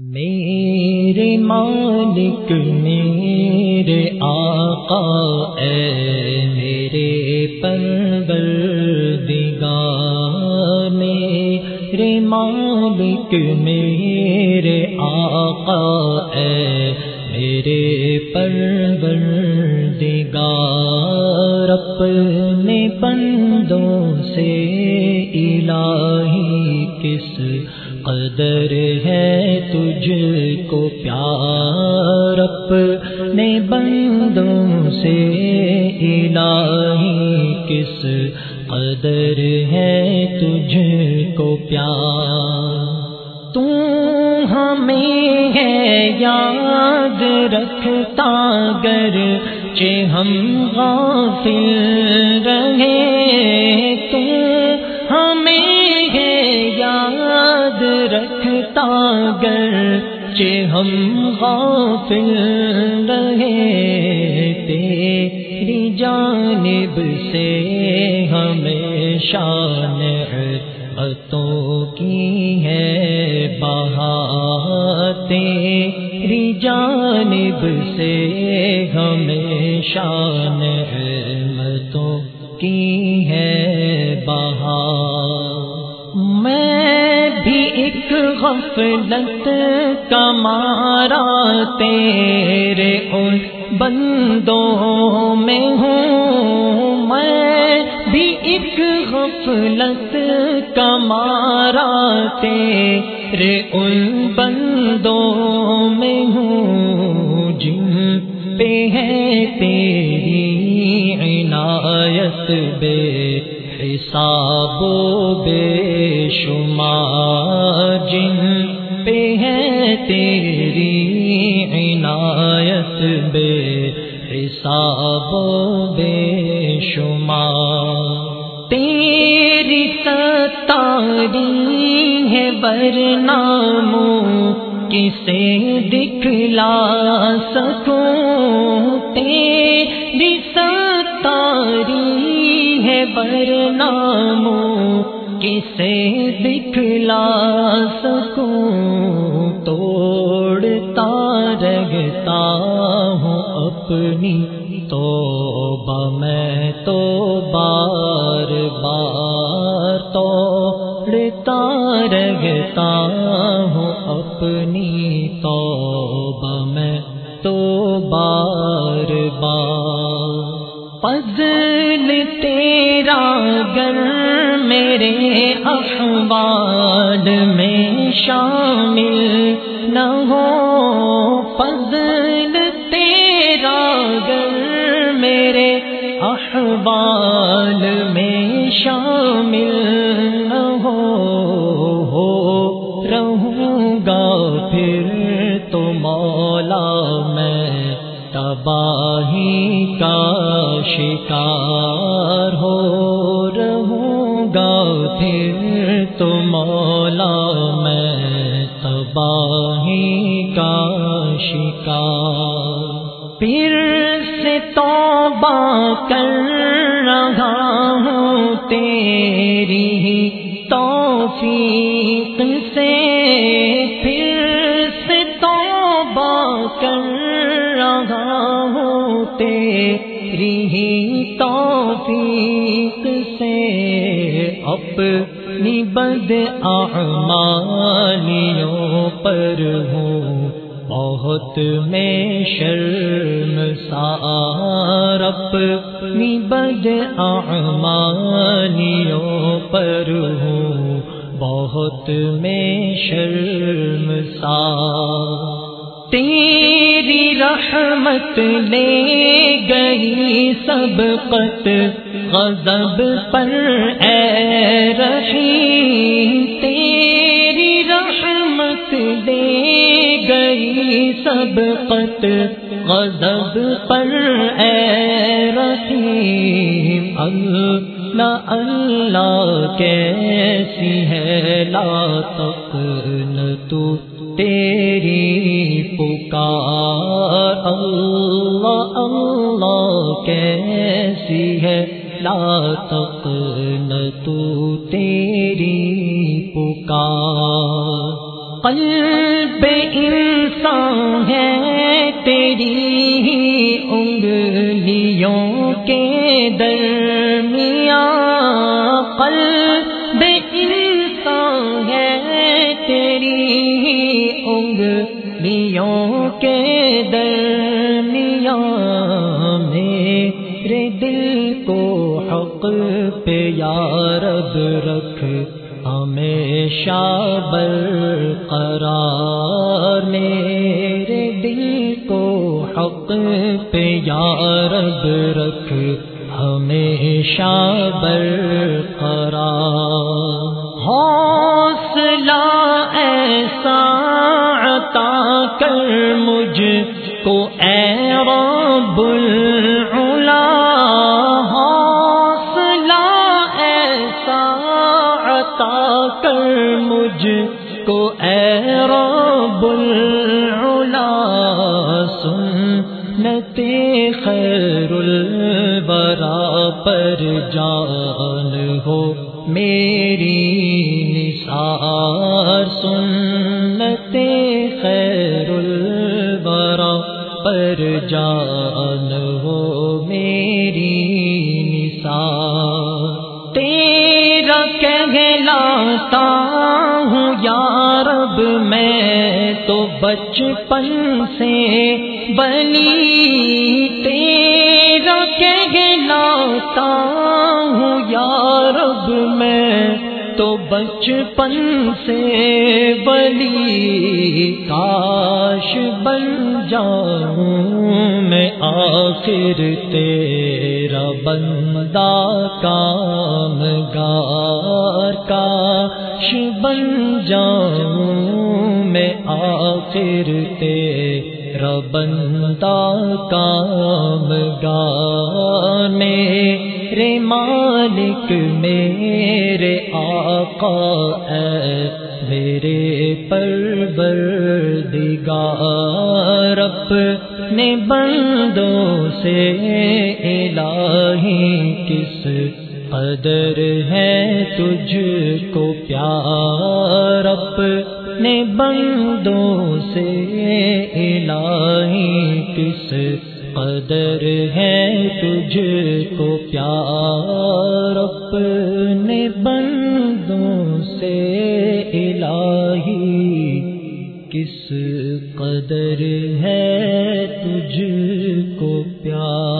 میرے مالک، میرے آقا، اے میرے پرور دگار میرے مالک، میرے آقا، اے میرے پرور دگار اپنے بندوں سے الہی کس قدر ہے؟ تجھ کو پیار اپنے بندوں سے الہی کس قدر ہے تجھ کو پیار؟ تو ہمیں ہے یاد رکھتا گر ہم غافل رہے تو رکھتا گر چے ہم غافل رہے، تیری جانب سے ہمیں شان اتوں کی ہے بہا تیری جانب سے ہمیں شان متوں کی غفلت کمارا تیرے ان بندوں میں ہوں میں بھی ایک غفلت کمارا تیرے ان بندوں میں ہوں جن پہ ہے تیری عنایت بے حساب بے شمار جن پہ ہے تیری عنایت بے حساب بے شمار۔ تیری ستاری ہے برناموں کسے دکھلا سکوں۔ تیری ہے برناموں کسے دکھلا سکوں، توڑتا رگتا ہوں اپنی تو میں تو بار بار توڑتا رگتا ہوں اپنی اخبار میں شامل نہ ہو۔ فضل تیرا گر میرے اخبار میں شامل نہ ہو، رہوں گا پھر تو مولا میں۔ تباہی کا شکار ہو۔ رہوں گا پھر تو مولا میں تباہی کا شکار۔ پھر سے توبہ کر رہا ہوں تیری توفیق سے۔ پھر سے توبہ کر رہا ہوں تیری توفیق سے۔ اپنی بد اعمالیوں پر ہوں۔ بہت میں شرم سار اپنی بد اعمالیوں پر ہوں۔ بہت میں شرم سار۔ تیری رحمت لے گئی سب قط غضب پر، اے رحیم، تیری رحمت لے گئی سب قط غضب پر، اے رحیم اللہ اللہ کیسی ہے، لا تک تو تیری پکار اللہ اللہ کیسی ہے؟ لا تک نہ تو تیری پکار۔ قلب بے انسان ہے تیری ہی انگلیوں کے درمیان انگلیوں کے درمیان میرے دل کو حق پہ یارب رکھ، ہمیشہ برقرار میرے دل کو حق پہ یارب رکھ، ہمیشہ برقرار۔ حوصلہ کر مجھ کو اے رب العلا، حوصلہ ایسا عطا کر مجھ کو اے رب العلا، سنت خیر البرا پر جان ہو میری نثار، سنت پر جان ہو میری نثار تیرا کہلاتا ہوں یارب میں تو بچپن سے بنی۔ تیرا کہلاتا ہوں یارب میں تو بچپن سے بلی کاش بن جاؤں میں آخر تیرا بندہ کام گار کاش بن جاؤں میں آخر تیرا بندہ کام گار میرے مالک میرے آقا اے میرے پرور دگار اپنے بندوں سے الہی کس قدر ہے تجھ کو پیار؟ اپنے بندوں سے الہی کس قدر ہے تجھ کو پیار؟ اپنے بندوں سے ہی کس قدر ہے تجھ کو پیار